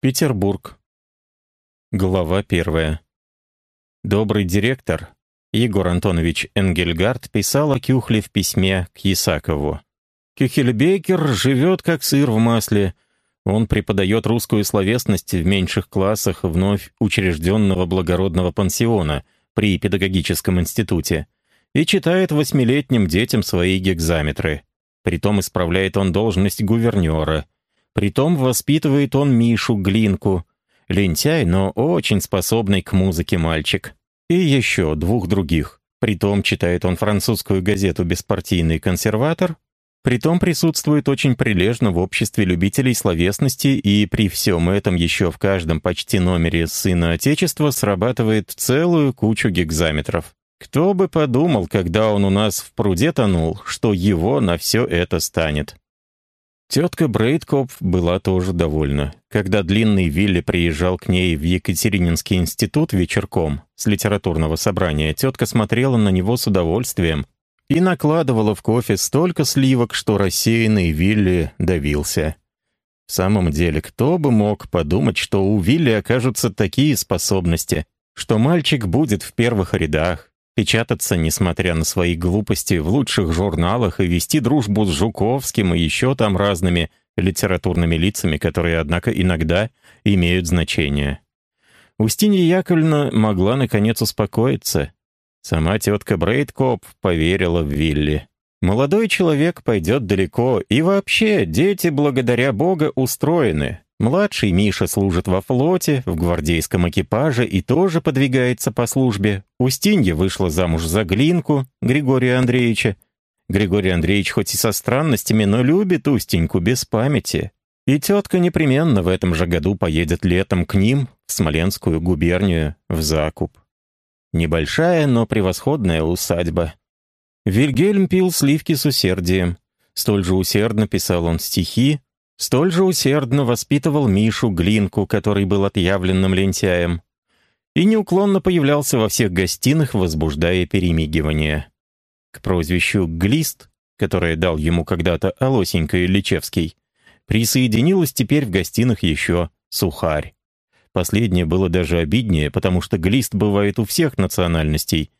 Петербург. Глава первая. Добрый директор Егор Антонович Энгельгард писал о Кюхле в письме к Исакову. «Кюхельбекер живет как сыр в масле. Он преподает русскую словесность в меньших классах вновь учрежденного благородного пансиона при педагогическом институте и читает восьмилетним детям свои гекзаметры. Притом исправляет он должность гувернера — Притом воспитывает он Мишу Глинку. Лентяй, но очень способный к музыке мальчик. И еще двух других. Притом читает он французскую газету «Беспартийный консерватор», Притом присутствует очень прилежно в обществе любителей словесности и при всем этом еще в каждом почти номере «Сына Отечества» срабатывает целую кучу гекзаметров. Кто бы подумал, когда он у нас в пруде тонул, что его на все это станет. Тетка Брейдкоп была тоже довольна. Когда длинный Вилли приезжал к ней в Екатерининский институт вечерком с литературного собрания, тетка смотрела на него с удовольствием и накладывала в кофе столько сливок, что рассеянный Вилли давился. В самом деле, кто бы мог подумать, что у Вилли окажутся такие способности, что мальчик будет в первых рядах, печататься, несмотря на свои глупости, в лучших журналах и вести дружбу с Жуковским и еще там разными литературными лицами, которые, однако, иногда имеют значение. Устинья Яковлевна могла, наконец, успокоиться. Сама тетка Брейдкоп поверила в Вилли. Молодой человек пойдет далеко, и вообще дети, благодаря Бога, устроены. Младший Миша служит во флоте, в гвардейском экипаже и тоже подвигается по службе. Устинья вышла замуж за Глинку, Григория Андреевича. Григорий Андреевич хоть и со странностями, но любит Устеньку без памяти. И тетка непременно в этом же году поедет летом к ним, в Смоленскую губернию, в закуп. Небольшая, но превосходная усадьба. Вильгельм пил сливки с усердием. Столь же усердно писал он стихи, Столь же усердно воспитывал Мишу Глинку, который был отъявленным лентяем, и неуклонно появлялся во всех гостиных, возбуждая перемигивание. К прозвищу «Глист», которое дал ему когда-то Алосенька Ильичевский, присоединилась теперь в гостиных еще «Сухарь». Последнее было даже обиднее, потому что глист бывает у всех национальностей,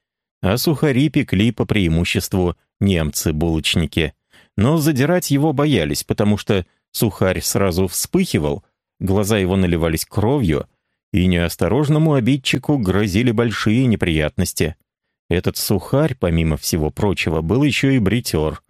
а сухари пекли по преимуществу немцы-булочники. Но задирать его боялись, потому что Сухарь сразу вспыхивал, глаза его наливались кровью, и неосторожному обидчику грозили большие неприятности. Этот сухарь, помимо всего прочего, был еще и бритер.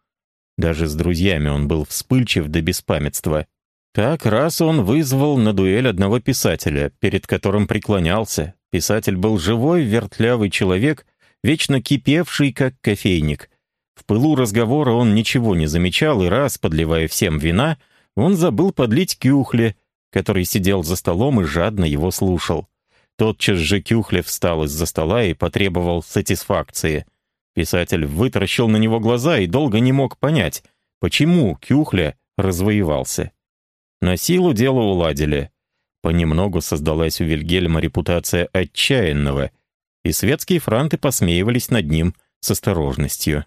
Даже с друзьями он был вспыльчив до беспамятства. Так раз он вызвал на дуэль одного писателя, перед которым преклонялся. Писатель был живой, вертлявый человек, вечно кипевший, как кофейник. В пылу разговора он ничего не замечал, и раз, подливая всем вина, он забыл подлить Кюхле, который сидел за столом и жадно его слушал. Тотчас же Кюхле встал из-за стола и потребовал сатисфакции. Писатель вытаращил на него глаза и долго не мог понять, почему Кюхле развоевался. На силу дело уладили. Понемногу создалась у Вильгельма репутация отчаянного, и светские франты посмеивались над ним с осторожностью.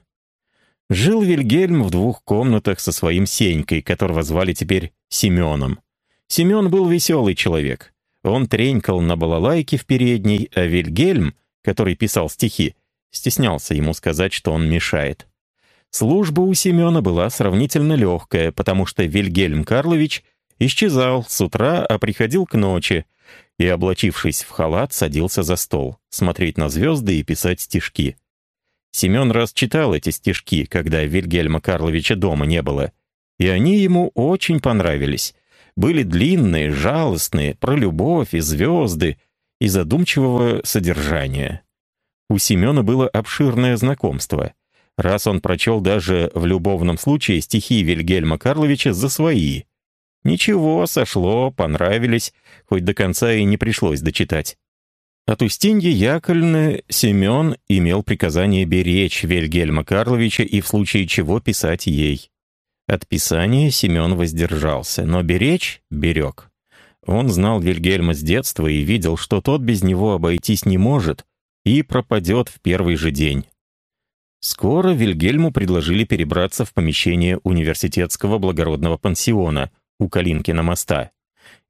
Жил Вильгельм в двух комнатах со своим Сенькой, которого звали теперь Семеном. Семен был веселый человек. Он тренькал на балалайке в передней, а Вильгельм, который писал стихи, стеснялся ему сказать, что он мешает. Служба у Семена была сравнительно легкая, потому что Вильгельм Карлович исчезал с утра, а приходил к ночи, и, облачившись в халат, садился за стол, смотреть на звезды и писать стишки. Семен раз читал эти стишки, когда Вильгельма Карловича дома не было, и они ему очень понравились. Были длинные, жалостные, про любовь и звезды, и задумчивого содержания. У Семена было обширное знакомство. Раз он прочел даже в любовном случае стихи Вильгельма Карловича за свои. Ничего, сошло, понравились, хоть до конца и не пришлось дочитать. От Устиньи Яковлевны Семен имел приказание беречь Вильгельма Карловича и в случае чего писать ей. От писания Семен воздержался, но беречь — берег. Он знал Вильгельма с детства и видел, что тот без него обойтись не может и пропадет в первый же день. Скоро Вильгельму предложили перебраться в помещение университетского благородного пансиона у Калинкина моста.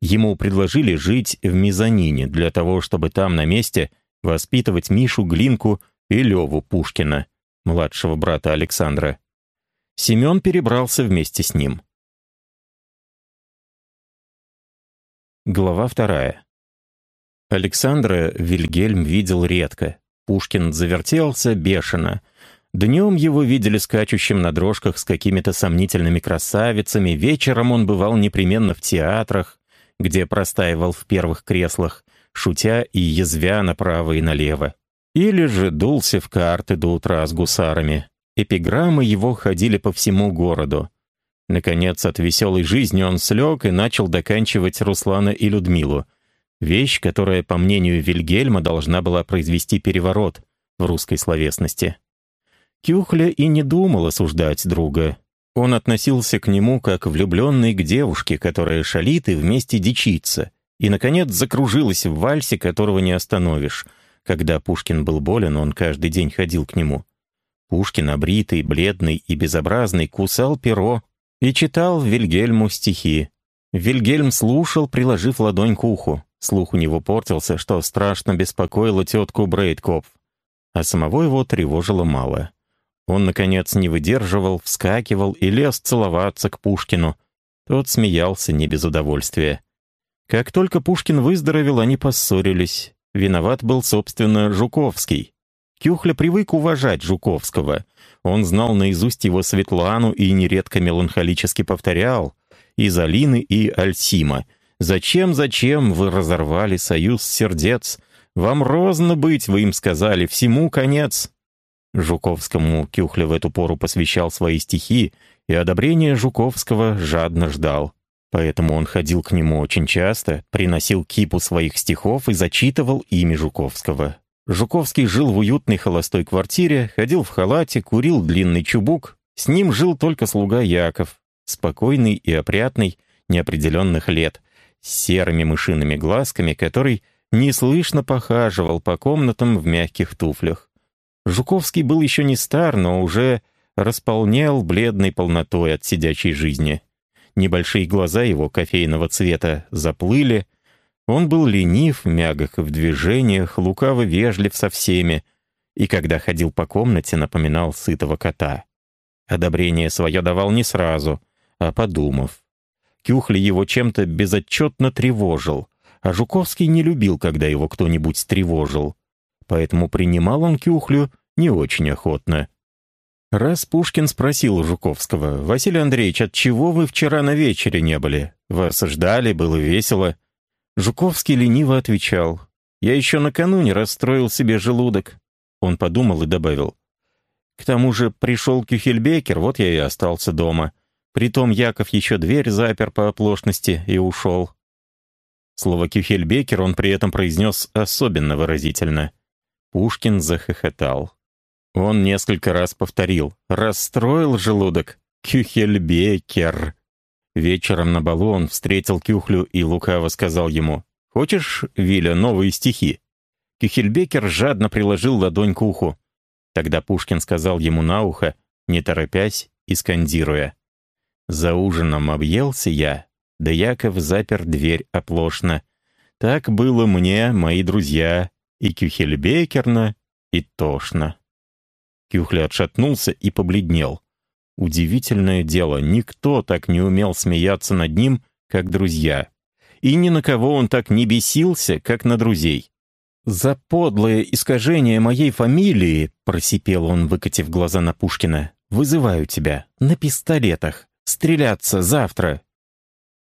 Ему предложили жить в мезонине для того, чтобы там на месте воспитывать Мишу Глинку и Леву Пушкина, младшего брата Александра. Семен перебрался вместе с ним. Глава вторая. Александра Вильгельм видел редко. Пушкин завертелся бешено. Днем его видели скачущим на дрожках с какими-то сомнительными красавицами, вечером он бывал непременно в театрах, где простаивал в первых креслах, шутя и язвя направо и налево. Или же дулся в карты до утра с гусарами. Эпиграммы его ходили по всему городу. Наконец, от веселой жизни он слег и начал доканчивать Руслана и Людмилу. Вещь, которая, по мнению Вильгельма, должна была произвести переворот в русской словесности. Кюхля и не думал осуждать друга. Он относился к нему как влюбленный к девушке, которая шалит и вместе дичится, и, наконец, закружилась в вальсе, которого не остановишь. Когда Пушкин был болен, он каждый день ходил к нему. Пушкин, обритый, бледный и безобразный, кусал перо и читал Вильгельму стихи. Вильгельм слушал, приложив ладонь к уху. Слух у него портился, что страшно беспокоило тетку Брейдкопф, а самого его тревожило мало. Он, наконец, не выдерживал, вскакивал и лез целоваться к Пушкину. Тот смеялся не без удовольствия. Как только Пушкин выздоровел, они поссорились. Виноват был, собственно, Жуковский. Кюхля привык уважать Жуковского. Он знал наизусть его Светлану и нередко меланхолически повторял «Из Алины и Альсима. Зачем, зачем вы разорвали союз сердец? Вам розно быть, вы им сказали, всему конец». Жуковскому Кюхля в эту пору посвящал свои стихи, и одобрение Жуковского жадно ждал. Поэтому он ходил к нему очень часто, приносил кипу своих стихов и зачитывал ими Жуковского. Жуковский жил в уютной холостой квартире, ходил в халате, курил длинный чубук. С ним жил только слуга Яков, спокойный и опрятный, неопределенных лет, с серыми мышиными глазками, который неслышно похаживал по комнатам в мягких туфлях. Жуковский был еще не стар, но уже располнел бледной полнотой от сидячей жизни. Небольшие глаза его кофейного цвета заплыли. Он был ленив, мягок в движениях, лукаво вежлив со всеми, и когда ходил по комнате, напоминал сытого кота. Одобрение свое давал не сразу, а подумав. Кюхли его чем-то безотчетно тревожил, а Жуковский не любил, когда его кто-нибудь тревожил поэтому принимал он Кюхлю не очень охотно. Раз Пушкин спросил Жуковского, «Василий Андреевич, от чего вы вчера на вечере не были? Вас ждали, было весело». Жуковский лениво отвечал, «Я еще накануне расстроил себе желудок». Он подумал и добавил, «К тому же пришел Кюхельбекер, вот я и остался дома. Притом Яков еще дверь запер по оплошности и ушел». Слово «Кюхельбекер» он при этом произнес особенно выразительно. Пушкин захохотал. Он несколько раз повторил «Расстроил желудок? Кюхельбекер!» Вечером на балу он встретил Кюхлю и лукаво сказал ему «Хочешь, Виля, новые стихи?» Кюхельбекер жадно приложил ладонь к уху. Тогда Пушкин сказал ему на ухо, не торопясь и скандируя. «За ужином объелся я, да Яков запер дверь оплошно. Так было мне, мои друзья, и Кюхельбекерна, и тошно. Кюхля отшатнулся и побледнел. Удивительное дело, никто так не умел смеяться над ним, как друзья. И ни на кого он так не бесился, как на друзей. «За подлое искажение моей фамилии», — просипел он, выкатив глаза на Пушкина, — «вызываю тебя на пистолетах. Стреляться завтра».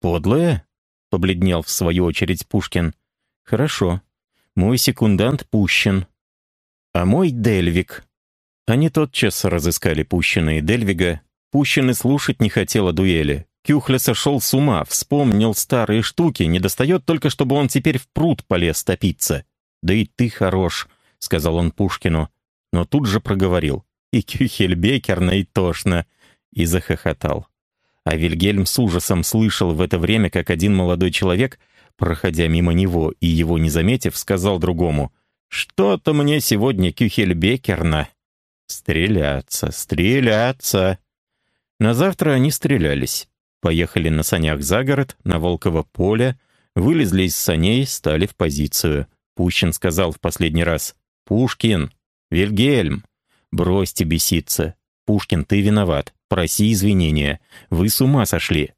«Подлое?» — побледнел в свою очередь Пушкин. «Хорошо. Мой секундант пущен. А мой Дельвик. Они тотчас разыскали Пущина и Дельвига. Пущин и слушать не хотел о дуэли. Кюхля сошел с ума, вспомнил старые штуки, не достает только, чтобы он теперь в пруд полез топиться. «Да и ты хорош», — сказал он Пушкину, но тут же проговорил. «И Кюхельбекерно, и тошно», и захохотал. А Вильгельм с ужасом слышал в это время, как один молодой человек — проходя мимо него и его не заметив, сказал другому, «Что-то мне сегодня Кюхельбекерно». «Стреляться, стреляться!» На завтра они стрелялись. Поехали на санях за город, на Волково поле, Вылезли из саней, стали в позицию. Пущин сказал в последний раз. «Пушкин! Вильгельм! Бросьте беситься! Пушкин, ты виноват. Проси извинения. Вы с ума сошли!»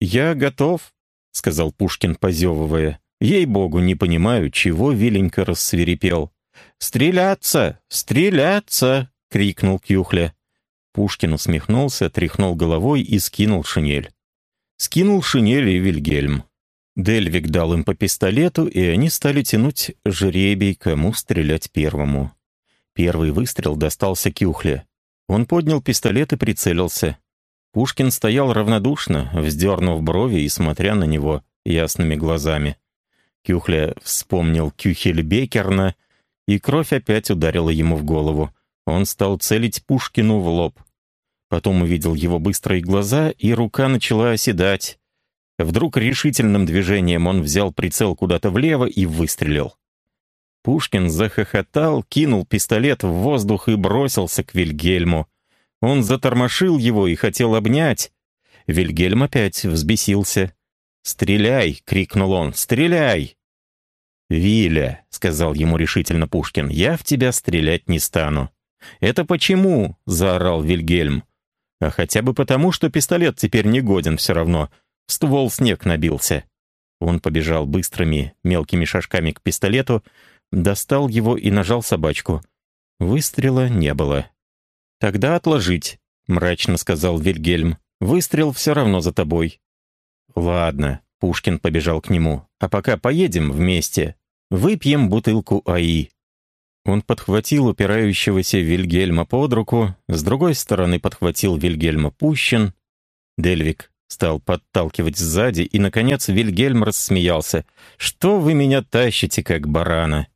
«Я готов», — сказал Пушкин, позевывая. «Ей-богу, не понимаю, чего Виленька рассверепел». «Стреляться! Стреляться!» — крикнул Кюхля. Пушкин усмехнулся, тряхнул головой и скинул шинель. Скинул шинель и Вильгельм. Дельвик дал им по пистолету, и они стали тянуть жребий, кому стрелять первому. Первый выстрел достался Кюхле. Он поднял пистолет и прицелился. Пушкин стоял равнодушно, вздернув брови и смотря на него ясными глазами. Кюхля вспомнил Кюхельбекерна, и кровь опять ударила ему в голову. Он стал целить Пушкину в лоб. Потом увидел его быстрые глаза, и рука начала оседать. Вдруг решительным движением он взял прицел куда-то влево и выстрелил. Пушкин захохотал, кинул пистолет в воздух и бросился к Вильгельму. Он затормошил его и хотел обнять. Вильгельм опять взбесился. «Стреляй!» — крикнул он. «Стреляй!» «Виля», — сказал ему решительно Пушкин, — «я в тебя стрелять не стану». «Это почему?» — заорал Вильгельм. «А хотя бы потому, что пистолет теперь не годен все равно. ствол снег набился». Он побежал быстрыми, мелкими шажками к пистолету, достал его и нажал собачку. Выстрела не было. «Тогда отложить», — мрачно сказал Вильгельм. «Выстрел все равно за тобой». «Ладно», — Пушкин побежал к нему. «А пока поедем вместе. Выпьем бутылку АИ». Он подхватил упирающегося Вильгельма под руку, с другой стороны подхватил Вильгельма Пущин. Дельвик стал подталкивать сзади, и, наконец, Вильгельм рассмеялся. «Что вы меня тащите, как барана?»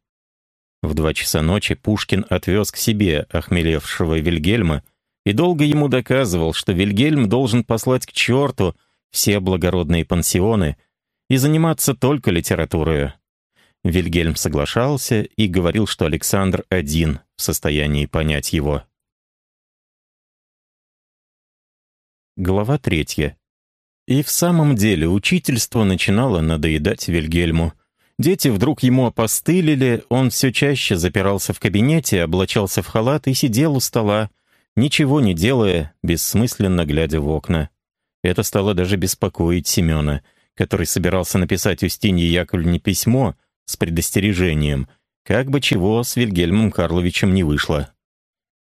В два часа ночи Пушкин отвез к себе охмелевшего Вильгельма и долго ему доказывал, что Вильгельм должен послать к черту все благородные пансионы и заниматься только литературой. Вильгельм соглашался и говорил, что Александр один в состоянии понять его. Глава третья. И в самом деле учительство начинало надоедать Вильгельму. Дети вдруг ему опостылили, он все чаще запирался в кабинете, облачался в халат и сидел у стола, ничего не делая, бессмысленно глядя в окна. Это стало даже беспокоить Семена, который собирался написать Устинье Яковлевне письмо с предостережением, как бы чего с Вильгельмом Карловичем не вышло.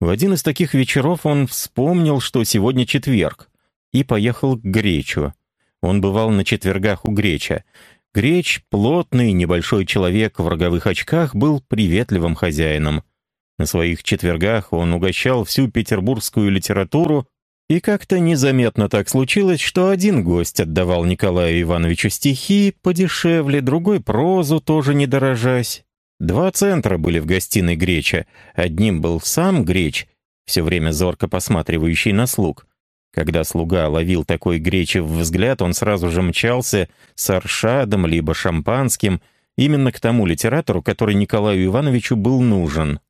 В один из таких вечеров он вспомнил, что сегодня четверг, и поехал к Гречу. Он бывал на четвергах у Греча, Греч, плотный, небольшой человек в роговых очках, был приветливым хозяином. На своих четвергах он угощал всю петербургскую литературу, и как-то незаметно так случилось, что один гость отдавал Николаю Ивановичу стихи подешевле, другой прозу, тоже не дорожась. Два центра были в гостиной Греча. Одним был сам Греч, все время зорко посматривающий на слуг, когда слуга ловил такой гречев взгляд, он сразу же мчался с аршадом либо шампанским, именно к тому литератору, который Николаю Ивановичу был нужен.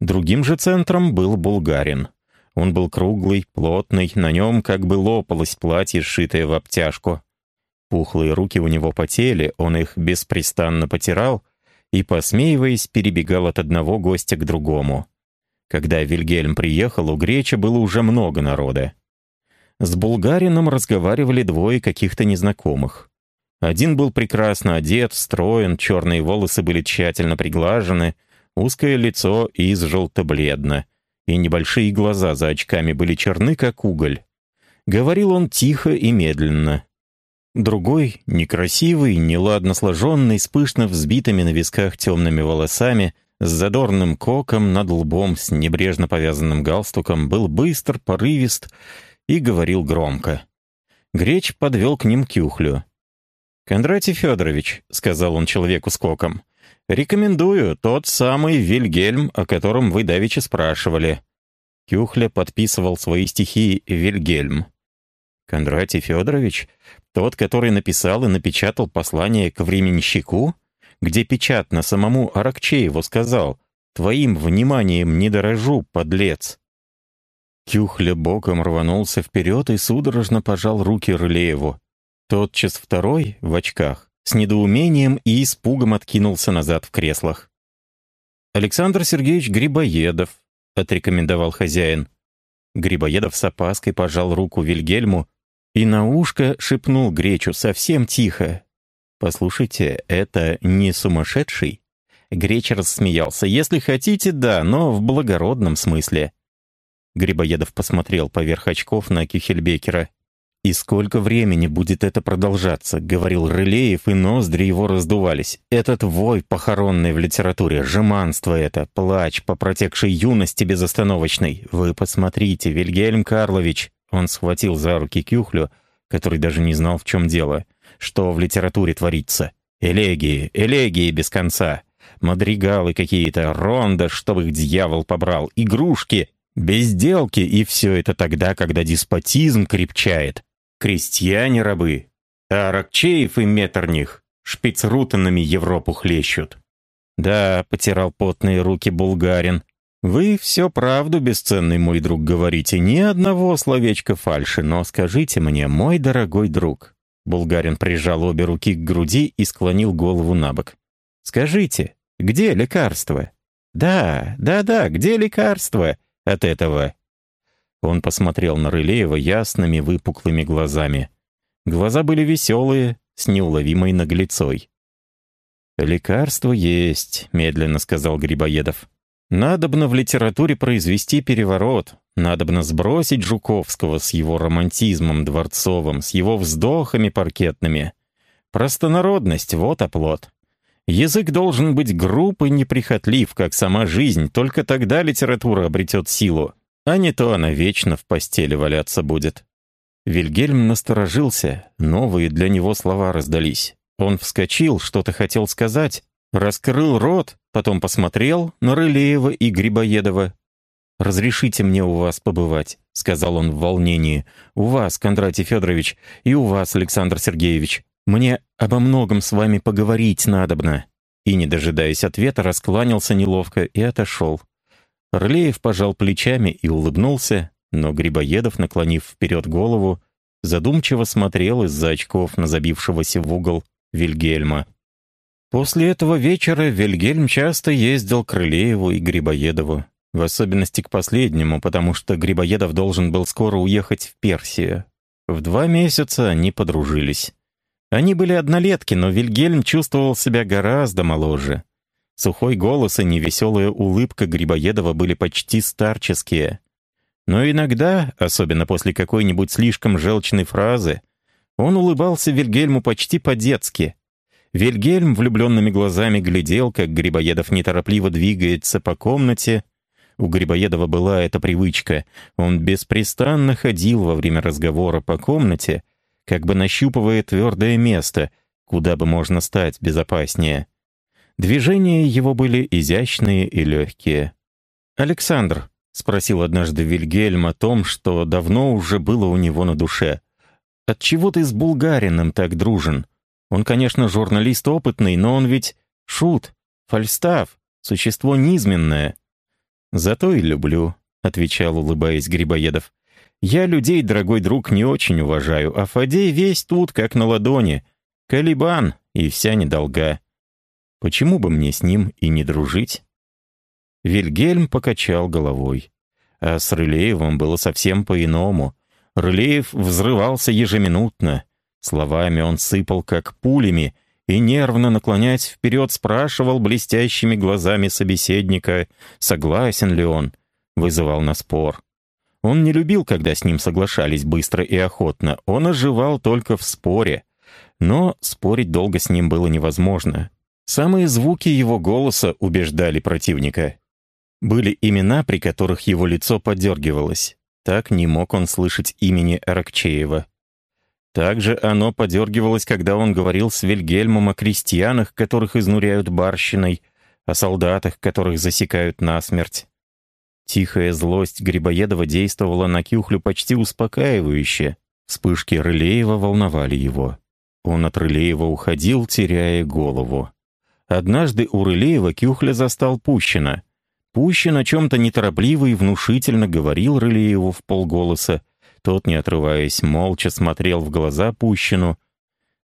Другим же центром был булгарин. Он был круглый, плотный, на нем как бы лопалось платье, сшитое в обтяжку. Пухлые руки у него потели, он их беспрестанно потирал и, посмеиваясь, перебегал от одного гостя к другому. Когда Вильгельм приехал, у Греча было уже много народа. С булгарином разговаривали двое каких-то незнакомых. Один был прекрасно одет, строен, черные волосы были тщательно приглажены, узкое лицо из желто-бледно, и небольшие глаза за очками были черны, как уголь. Говорил он тихо и медленно. Другой, некрасивый, неладно сложенный, с пышно взбитыми на висках темными волосами, с задорным коком над лбом, с небрежно повязанным галстуком, был быстр, порывист и говорил громко. Греч подвел к ним кюхлю. «Кондратий Федорович», — сказал он человеку с коком, — «рекомендую тот самый Вильгельм, о котором вы давеча спрашивали». Кюхля подписывал свои стихи Вильгельм. «Кондратий Федорович? Тот, который написал и напечатал послание к временщику, где печатно самому Аракчееву сказал «Твоим вниманием не дорожу, подлец». Кюхля боком рванулся вперед и судорожно пожал руки Рылееву. Тотчас второй, в очках, с недоумением и испугом откинулся назад в креслах. «Александр Сергеевич Грибоедов», — отрекомендовал хозяин. Грибоедов с опаской пожал руку Вильгельму и на ушко шепнул Гречу совсем тихо. «Послушайте, это не сумасшедший?» Греч рассмеялся. «Если хотите, да, но в благородном смысле». Грибоедов посмотрел поверх очков на Кюхельбекера. «И сколько времени будет это продолжаться?» — говорил Рылеев, и ноздри его раздувались. «Этот вой похоронный в литературе, жеманство это, плач по протекшей юности безостановочной. Вы посмотрите, Вильгельм Карлович!» Он схватил за руки Кюхлю, который даже не знал, в чем дело. «Что в литературе творится? Элегии, элегии без конца. Мадригалы какие-то, ронда, чтобы их дьявол побрал, игрушки, безделки, и все это тогда, когда деспотизм крепчает. Крестьяне-рабы, а Аракчеев и Метерних шпицрутанами Европу хлещут. «Да», — потирал потные руки булгарин, «вы все правду, бесценный мой друг, говорите, ни одного словечка фальши, но скажите мне, мой дорогой друг». Булгарин прижал обе руки к груди и склонил голову на бок. «Скажите, где лекарство?» «Да, да-да, где лекарство от этого?» Он посмотрел на Рылеева ясными выпуклыми глазами. Глаза были веселые, с неуловимой наглецой. «Лекарство есть», — медленно сказал Грибоедов. «Надобно в литературе произвести переворот. Надобно сбросить Жуковского с его романтизмом дворцовым, с его вздохами паркетными. Простонародность — вот оплот. Язык должен быть груб и неприхотлив, как сама жизнь, только тогда литература обретет силу. А не то она вечно в постели валяться будет. Вильгельм насторожился, новые для него слова раздались. Он вскочил, что-то хотел сказать, раскрыл рот, потом посмотрел на Рылеева и Грибоедова. «Разрешите мне у вас побывать», — сказал он в волнении. «У вас, Кондратий Федорович, и у вас, Александр Сергеевич. Мне обо многом с вами поговорить надобно». И, не дожидаясь ответа, раскланялся неловко и отошел. Орлеев пожал плечами и улыбнулся, но Грибоедов, наклонив вперед голову, задумчиво смотрел из-за очков на забившегося в угол Вильгельма. После этого вечера Вильгельм часто ездил к Рылееву и Грибоедову, в особенности к последнему, потому что Грибоедов должен был скоро уехать в Персию. В два месяца они подружились. Они были однолетки, но Вильгельм чувствовал себя гораздо моложе. Сухой голос и невеселая улыбка Грибоедова были почти старческие. Но иногда, особенно после какой-нибудь слишком желчной фразы, он улыбался Вильгельму почти по-детски. Вильгельм влюбленными глазами глядел, как Грибоедов неторопливо двигается по комнате. У Грибоедова была эта привычка. Он беспрестанно ходил во время разговора по комнате, как бы нащупывая твердое место, куда бы можно стать безопаснее. Движения его были изящные и легкие. «Александр», — спросил однажды Вильгельм о том, что давно уже было у него на душе, «отчего ты с Булгариным так дружен? Он, конечно, журналист опытный, но он ведь шут, фальстав, существо низменное». «Зато и люблю», — отвечал, улыбаясь Грибоедов. «Я людей, дорогой друг, не очень уважаю, а Фадей весь тут, как на ладони. Калибан и вся недолга». Почему бы мне с ним и не дружить? Вильгельм покачал головой. А с Рылеевым было совсем по-иному. Рылеев взрывался ежеминутно. Словами он сыпал, как пулями, и, нервно наклоняясь вперед, спрашивал блестящими глазами собеседника, согласен ли он, вызывал на спор. Он не любил, когда с ним соглашались быстро и охотно, он оживал только в споре. Но спорить долго с ним было невозможно. Самые звуки его голоса убеждали противника. Были имена, при которых его лицо подергивалось. Так не мог он слышать имени Аракчеева. Также оно подергивалось, когда он говорил с Вильгельмом о крестьянах, которых изнуряют барщиной, о солдатах, которых засекают насмерть. Тихая злость Грибоедова действовала на Кюхлю почти успокаивающе. Вспышки Рылеева волновали его. Он от Рылеева уходил, теряя голову. Однажды у Рылеева Кюхля застал Пущина. Пущин о чем-то неторопливо и внушительно говорил Рылееву в полголоса. Тот, не отрываясь, молча смотрел в глаза Пущину.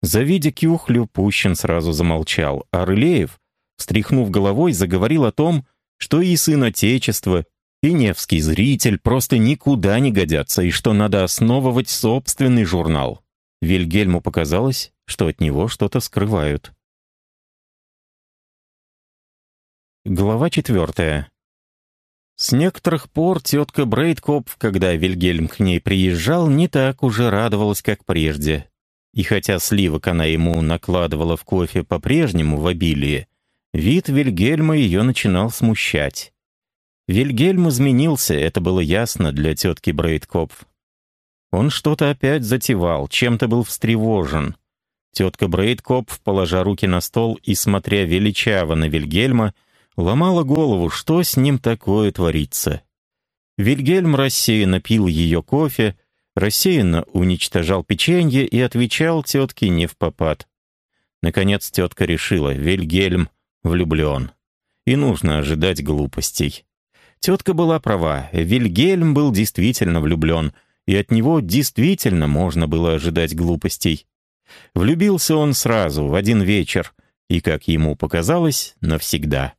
Завидя Кюхлю, Пущин сразу замолчал, а Рылеев, встряхнув головой, заговорил о том, что и сын Отечества, и Невский зритель просто никуда не годятся, и что надо основывать собственный журнал. Вильгельму показалось, что от него что-то скрывают. Глава четвертая. С некоторых пор тетка Брейдкопф, когда Вильгельм к ней приезжал, не так уже радовалась, как прежде. И хотя сливок она ему накладывала в кофе по-прежнему в обилии, вид Вильгельма ее начинал смущать. Вильгельм изменился, это было ясно для тетки Брейдкопф. Он что-то опять затевал, чем-то был встревожен. Тетка Брейдкопф, положа руки на стол и смотря величаво на Вильгельма, ломала голову, что с ним такое творится. Вильгельм рассеянно пил ее кофе, рассеянно уничтожал печенье и отвечал тетке не в попад. Наконец тетка решила, Вильгельм влюблен. И нужно ожидать глупостей. Тетка была права, Вильгельм был действительно влюблен, и от него действительно можно было ожидать глупостей. Влюбился он сразу, в один вечер, и, как ему показалось, навсегда.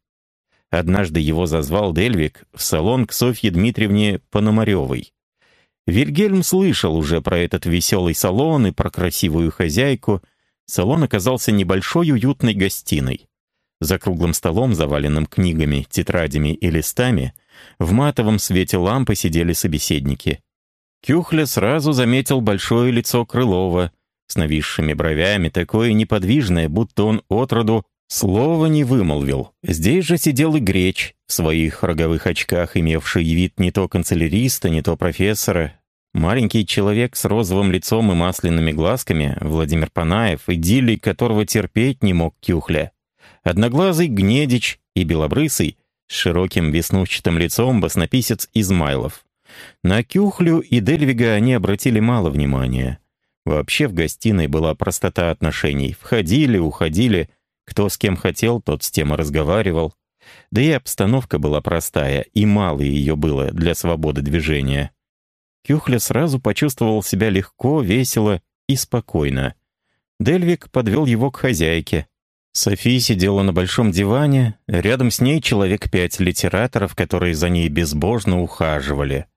Однажды его зазвал Дельвик в салон к Софье Дмитриевне Пономаревой. Вильгельм слышал уже про этот веселый салон и про красивую хозяйку. Салон оказался небольшой уютной гостиной. За круглым столом, заваленным книгами, тетрадями и листами, в матовом свете лампы сидели собеседники. Кюхля сразу заметил большое лицо Крылова с нависшими бровями, такое неподвижное, будто он отроду Слова не вымолвил. Здесь же сидел и Греч, в своих роговых очках, имевший вид не то канцеляриста, не то профессора. Маленький человек с розовым лицом и масляными глазками, Владимир Панаев, идиллий которого терпеть не мог Кюхля. Одноглазый Гнедич и Белобрысый, широким веснущатым лицом баснописец Измайлов. На Кюхлю и Дельвига они обратили мало внимания. Вообще в гостиной была простота отношений. Входили, уходили — кто с кем хотел, тот с тем и разговаривал. Да и обстановка была простая, и мало ее было для свободы движения. Кюхля сразу почувствовал себя легко, весело и спокойно. Дельвик подвел его к хозяйке. София сидела на большом диване, рядом с ней человек пять литераторов, которые за ней безбожно ухаживали.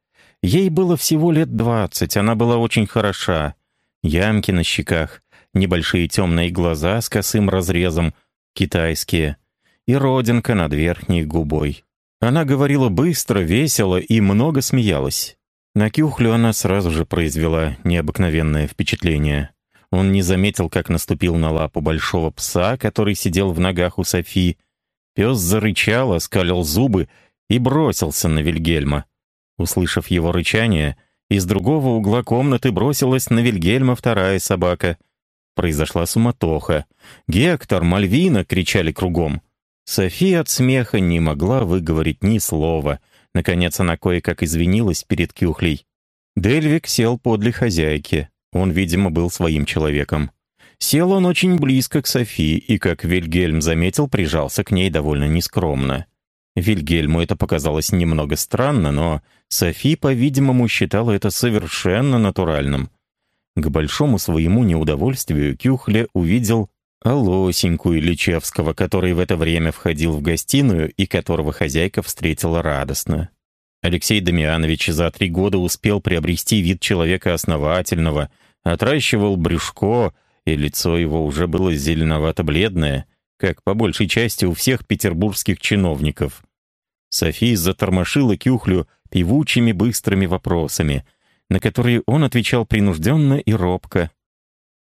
Ей было всего лет двадцать, она была очень хороша. Ямки на щеках, небольшие темные глаза с косым разрезом, китайские, и родинка над верхней губой. Она говорила быстро, весело и много смеялась. На Кюхлю она сразу же произвела необыкновенное впечатление. Он не заметил, как наступил на лапу большого пса, который сидел в ногах у Софи. Пес зарычал, оскалил зубы и бросился на Вильгельма. Услышав его рычание, из другого угла комнаты бросилась на Вильгельма вторая собака — Произошла суматоха. «Гектор! Мальвина!» — кричали кругом. София от смеха не могла выговорить ни слова. Наконец она кое-как извинилась перед Кюхлей. Дельвик сел подле хозяйки. Он, видимо, был своим человеком. Сел он очень близко к Софии и, как Вильгельм заметил, прижался к ней довольно нескромно. Вильгельму это показалось немного странно, но Софи, по-видимому, считала это совершенно натуральным. К большому своему неудовольствию Кюхля увидел Алосеньку Ильичевского, который в это время входил в гостиную и которого хозяйка встретила радостно. Алексей Дамианович за три года успел приобрести вид человека основательного, отращивал брюшко, и лицо его уже было зеленовато-бледное, как по большей части у всех петербургских чиновников. София затормошила Кюхлю певучими быстрыми вопросами — на которые он отвечал принужденно и робко.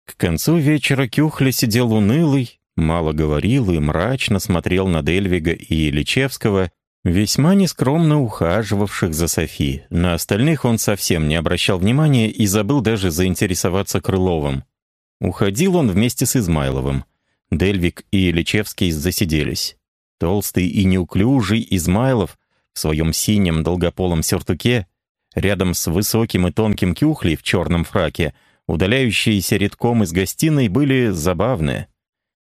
К концу вечера Кюхля сидел унылый, мало говорил и мрачно смотрел на Дельвига и Ильичевского, весьма нескромно ухаживавших за Софи. На остальных он совсем не обращал внимания и забыл даже заинтересоваться Крыловым. Уходил он вместе с Измайловым. Дельвик и Ильичевский засиделись. Толстый и неуклюжий Измайлов в своем синем долгополом сюртуке Рядом с высоким и тонким кюхли в черном фраке, удаляющиеся редком из гостиной, были забавные.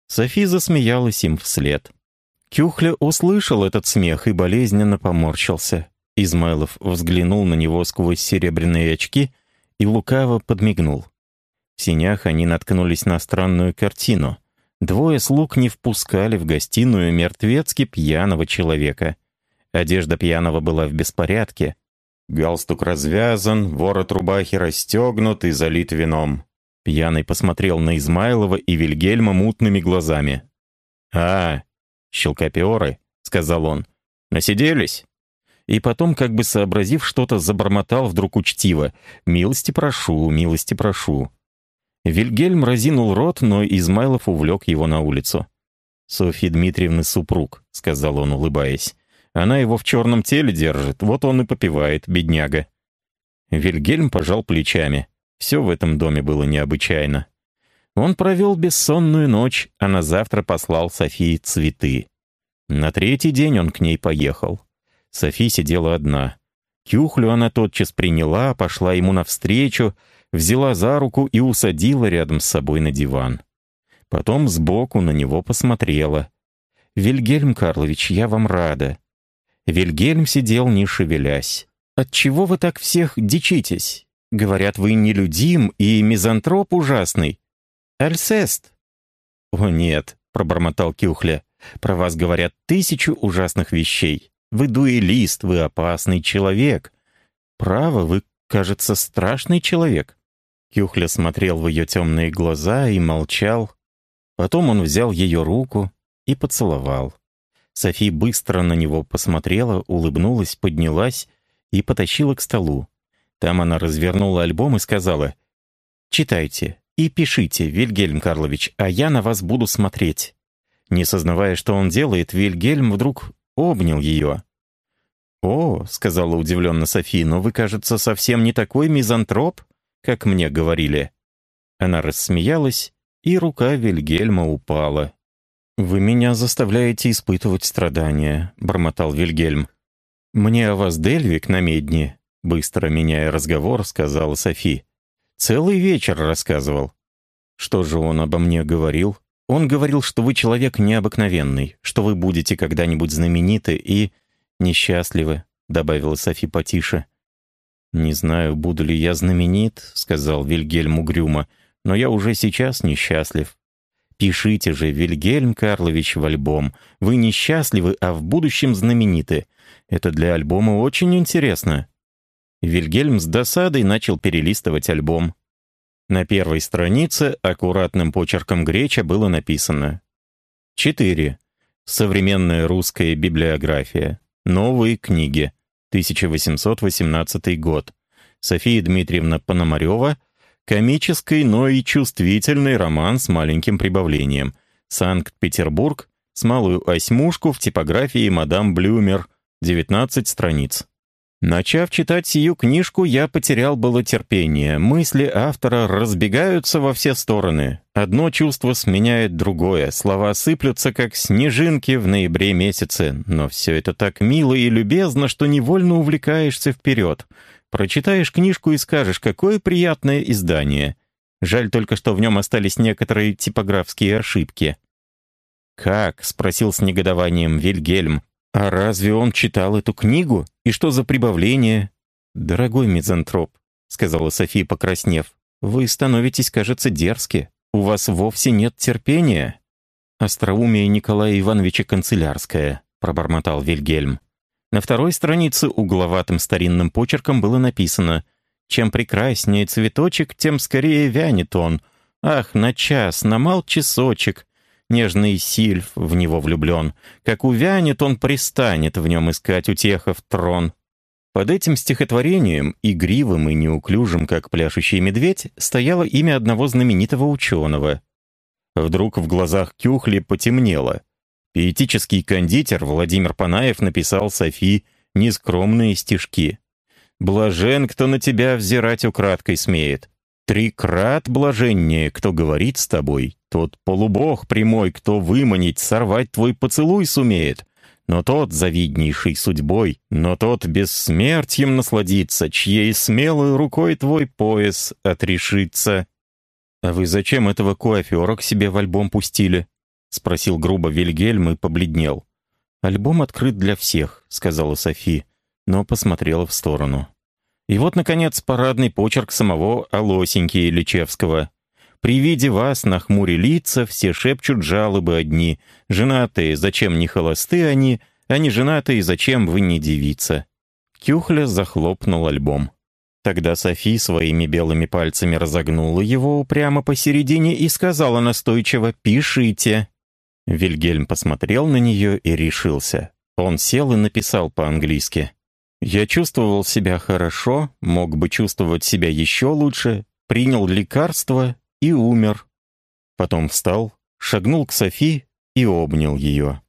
Софи засмеялась им вслед. Кюхля услышал этот смех и болезненно поморщился. Измайлов взглянул на него сквозь серебряные очки и лукаво подмигнул. В синях они наткнулись на странную картину. Двое слуг не впускали в гостиную мертвецки пьяного человека. Одежда пьяного была в беспорядке. Галстук развязан, ворот рубахи расстегнут и залит вином. Пьяный посмотрел на Измайлова и Вильгельма мутными глазами. «А, щелкопиоры», — сказал он, — «насиделись?» И потом, как бы сообразив что-то, забормотал вдруг учтиво. «Милости прошу, милости прошу». Вильгельм разинул рот, но Измайлов увлек его на улицу. «Софьи Дмитриевны супруг», — сказал он, улыбаясь. «Она его в черном теле держит, вот он и попивает, бедняга». Вильгельм пожал плечами. Все в этом доме было необычайно. Он провел бессонную ночь, а на завтра послал Софии цветы. На третий день он к ней поехал. Софи сидела одна. Кюхлю она тотчас приняла, пошла ему навстречу, взяла за руку и усадила рядом с собой на диван. Потом сбоку на него посмотрела. «Вильгельм Карлович, я вам рада». Вильгельм сидел, не шевелясь. «Отчего вы так всех дичитесь? Говорят, вы нелюдим и мизантроп ужасный. Альсест». «О нет», — пробормотал Кюхля, — «про вас говорят тысячу ужасных вещей. Вы дуэлист, вы опасный человек. Право, вы, кажется, страшный человек». Кюхля смотрел в ее темные глаза и молчал. Потом он взял ее руку и поцеловал. Софи быстро на него посмотрела, улыбнулась, поднялась и потащила к столу. Там она развернула альбом и сказала, «Читайте и пишите, Вильгельм Карлович, а я на вас буду смотреть». Не сознавая, что он делает, Вильгельм вдруг обнял ее. «О», — сказала удивленно Софи, — «но вы, кажется, совсем не такой мизантроп?» как мне говорили». Она рассмеялась, и рука Вильгельма упала. «Вы меня заставляете испытывать страдания», — бормотал Вильгельм. «Мне о вас Дельвик на медне», — быстро меняя разговор, сказала Софи. «Целый вечер рассказывал». «Что же он обо мне говорил?» «Он говорил, что вы человек необыкновенный, что вы будете когда-нибудь знамениты и несчастливы», — добавила Софи потише. «Не знаю, буду ли я знаменит», — сказал Вильгельм угрюмо, «но я уже сейчас несчастлив». «Пишите же, Вильгельм Карлович, в альбом. Вы несчастливы, а в будущем знамениты. Это для альбома очень интересно». Вильгельм с досадой начал перелистывать альбом. На первой странице аккуратным почерком Греча было написано 4. Современная русская библиография. Новые книги. 1818 год. София Дмитриевна Пономарева. Комический, но и чувствительный роман с маленьким прибавлением. Санкт-Петербург. С малую осьмушку в типографии мадам Блюмер. 19 страниц. Начав читать сию книжку, я потерял было терпение. Мысли автора разбегаются во все стороны. Одно чувство сменяет другое. Слова сыплются, как снежинки в ноябре месяце. Но все это так мило и любезно, что невольно увлекаешься вперед. Прочитаешь книжку и скажешь, какое приятное издание. Жаль только, что в нем остались некоторые типографские ошибки. «Как?» — спросил с негодованием Вильгельм. «А разве он читал эту книгу? И что за прибавление?» «Дорогой мизантроп», — сказала София, покраснев, «вы становитесь, кажется, дерзки. У вас вовсе нет терпения». «Остроумие Николая Ивановича Канцелярское», — пробормотал Вильгельм. На второй странице угловатым старинным почерком было написано «Чем прекраснее цветочек, тем скорее вянет он. Ах, на час, на мал часочек, Нежный сильф в него влюблен. Как увянет, он пристанет в нем искать утехов трон. Под этим стихотворением, игривым и неуклюжим, как пляшущий медведь, стояло имя одного знаменитого ученого. Вдруг в глазах Кюхли потемнело. Пиетический кондитер Владимир Панаев написал Софи нескромные стишки. «Блажен, кто на тебя взирать украдкой смеет. Трикрат блаженнее, кто говорит с тобой, тот полубог прямой, кто выманить, сорвать твой поцелуй сумеет. Но тот завиднейший судьбой, но тот бессмертием насладится, чьей смелой рукой твой пояс отрешится. «А вы зачем этого куафера к себе в альбом пустили?» — спросил грубо Вильгельм и побледнел. «Альбом открыт для всех», — сказала Софи, но посмотрела в сторону. И вот, наконец, парадный почерк самого Алосеньки Ильичевского. При виде вас на хмуре лица все шепчут жалобы одни. Женатые, зачем не холосты они, а не женатые, зачем вы не девица?» Кюхля захлопнул альбом. Тогда Софи своими белыми пальцами разогнула его прямо посередине и сказала настойчиво «Пишите». Вильгельм посмотрел на нее и решился. Он сел и написал по-английски. «Я чувствовал себя хорошо, мог бы чувствовать себя еще лучше, принял лекарство и умер». Потом встал, шагнул к Софи и обнял ее.